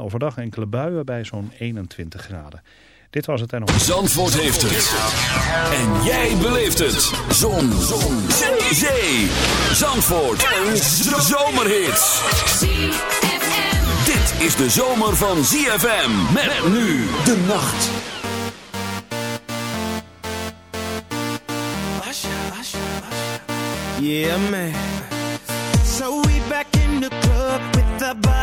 Overdag enkele buien bij zo'n 21 graden. Dit was het en nog. Zandvoort heeft het. En jij beleeft het. Zon. Zon. Zee. Zandvoort. Een zomerhit. Dit is de zomer van ZFM. Met nu de nacht. Yeah, man. So we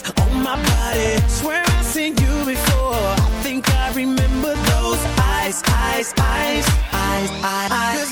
Put on my body. Swear I've seen you before. I think I remember those eyes, eyes, eyes, eyes, eyes. Cause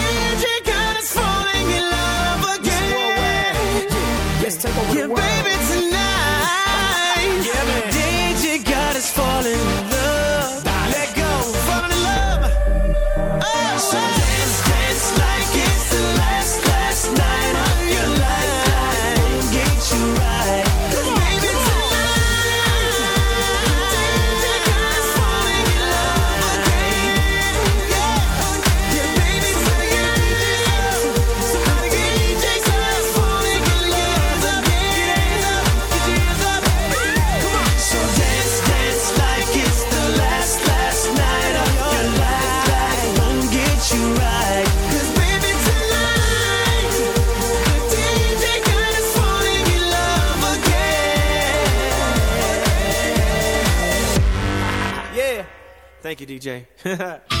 Thank you, DJ.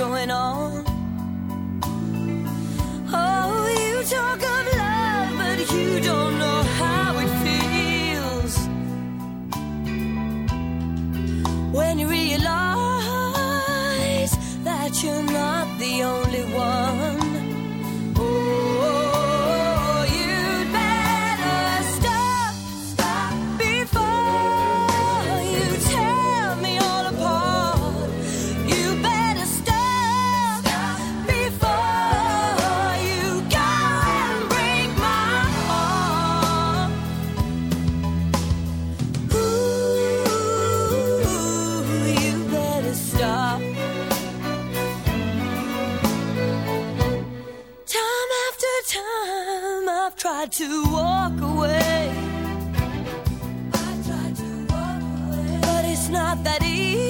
going on? tried to walk away. I tried to walk away. But it's not that easy.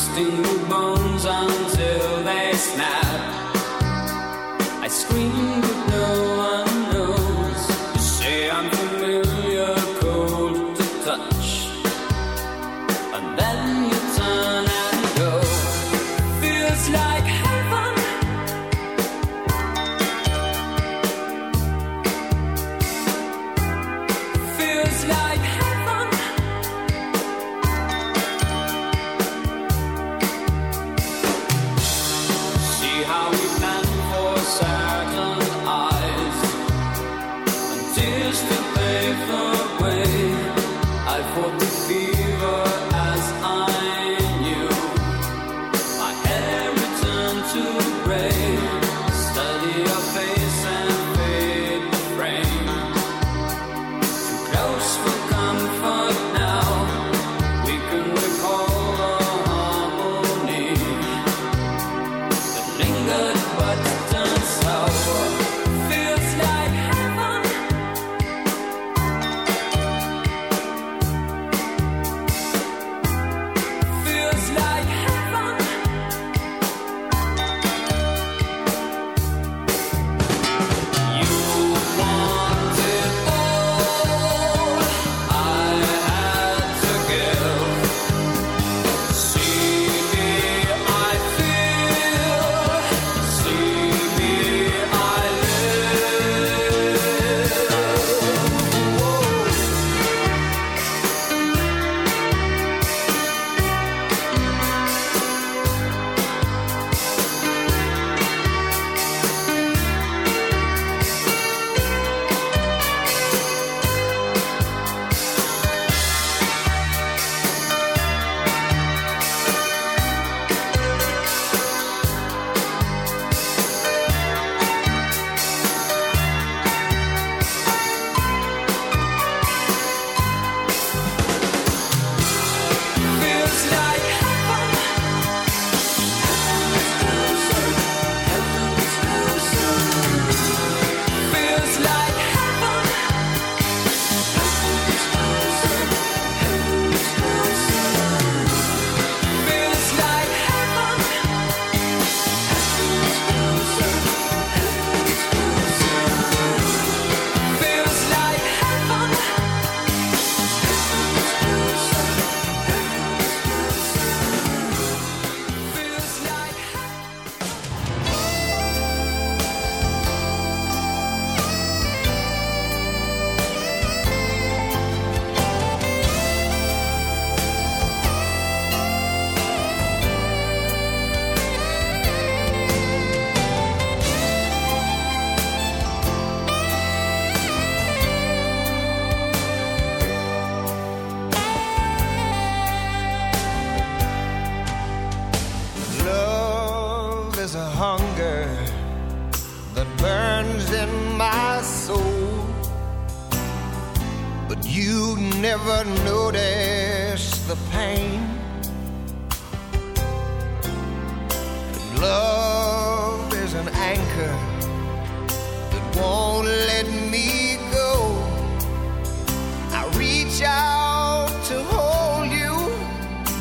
wasting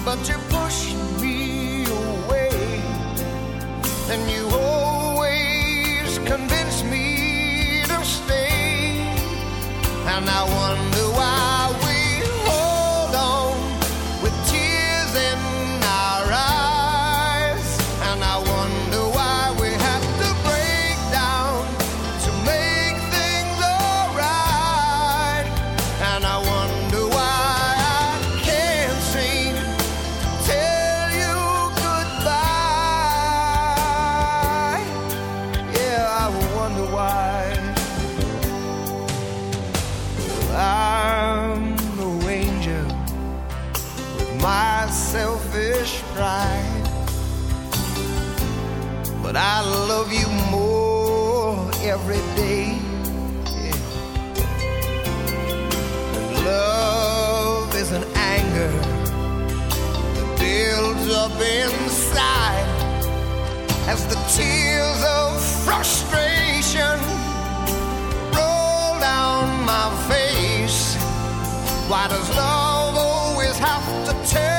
but you're. inside as the tears of frustration roll down my face. Why does love always have to turn?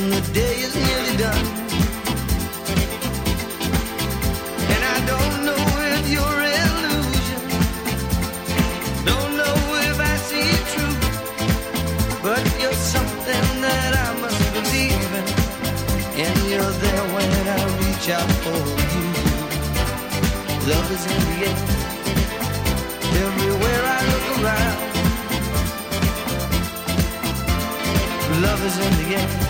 The day is nearly done. And I don't know if you're illusion. Don't know if I see it true. But you're something that I must believe in. And you're there when I reach out for you. Love is in the air. Everywhere I look around. Love is in the air.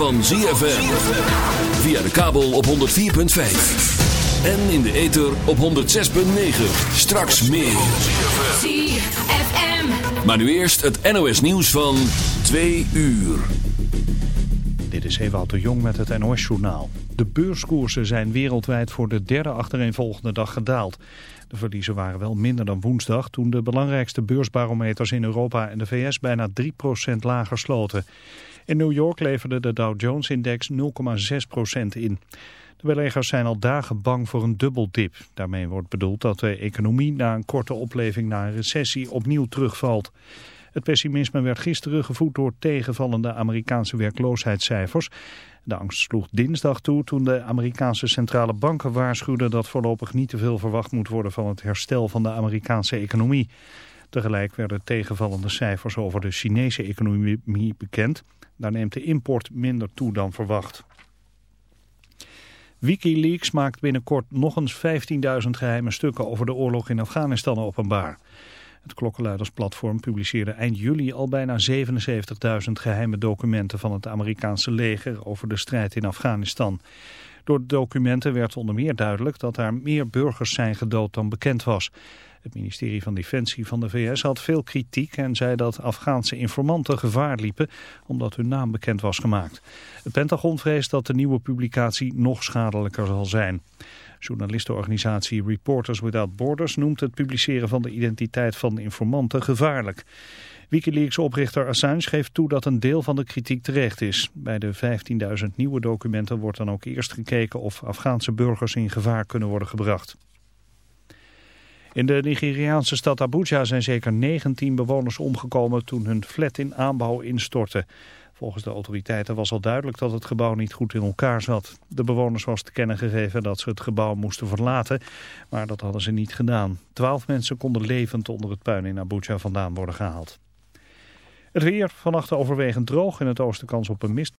van ZFM. Via de kabel op 104.5. En in de ether op 106.9. Straks meer. ZFM. Maar nu eerst het NOS nieuws van 2 uur. Dit is Ewout de Jong met het NOS-journaal. De beurskoersen zijn wereldwijd voor de derde achtereenvolgende dag gedaald. De verliezen waren wel minder dan woensdag... toen de belangrijkste beursbarometers in Europa en de VS bijna 3% lager sloten. In New York leverde de Dow Jones-index 0,6% in. De beleggers zijn al dagen bang voor een dubbeldip. Daarmee wordt bedoeld dat de economie na een korte opleving na een recessie opnieuw terugvalt. Het pessimisme werd gisteren gevoed door tegenvallende Amerikaanse werkloosheidscijfers. De angst sloeg dinsdag toe toen de Amerikaanse centrale banken waarschuwden dat voorlopig niet te veel verwacht moet worden van het herstel van de Amerikaanse economie. Tegelijk werden tegenvallende cijfers over de Chinese economie bekend. Daar neemt de import minder toe dan verwacht. Wikileaks maakt binnenkort nog eens 15.000 geheime stukken over de oorlog in Afghanistan openbaar. Het klokkenluidersplatform publiceerde eind juli al bijna 77.000 geheime documenten van het Amerikaanse leger over de strijd in Afghanistan. Door de documenten werd onder meer duidelijk dat daar meer burgers zijn gedood dan bekend was. Het ministerie van Defensie van de VS had veel kritiek en zei dat Afghaanse informanten gevaar liepen omdat hun naam bekend was gemaakt. Het Pentagon vreest dat de nieuwe publicatie nog schadelijker zal zijn. Journalistenorganisatie Reporters Without Borders noemt het publiceren van de identiteit van informanten gevaarlijk. Wikileaks-oprichter Assange geeft toe dat een deel van de kritiek terecht is. Bij de 15.000 nieuwe documenten wordt dan ook eerst gekeken of Afghaanse burgers in gevaar kunnen worden gebracht. In de Nigeriaanse stad Abuja zijn zeker 19 bewoners omgekomen toen hun flat in aanbouw instortte. Volgens de autoriteiten was al duidelijk dat het gebouw niet goed in elkaar zat. De bewoners was te kennen gegeven dat ze het gebouw moesten verlaten, maar dat hadden ze niet gedaan. Twaalf mensen konden levend onder het puin in Abuja vandaan worden gehaald. Het weer vannacht overwegend droog. In het oosten kans op een mist.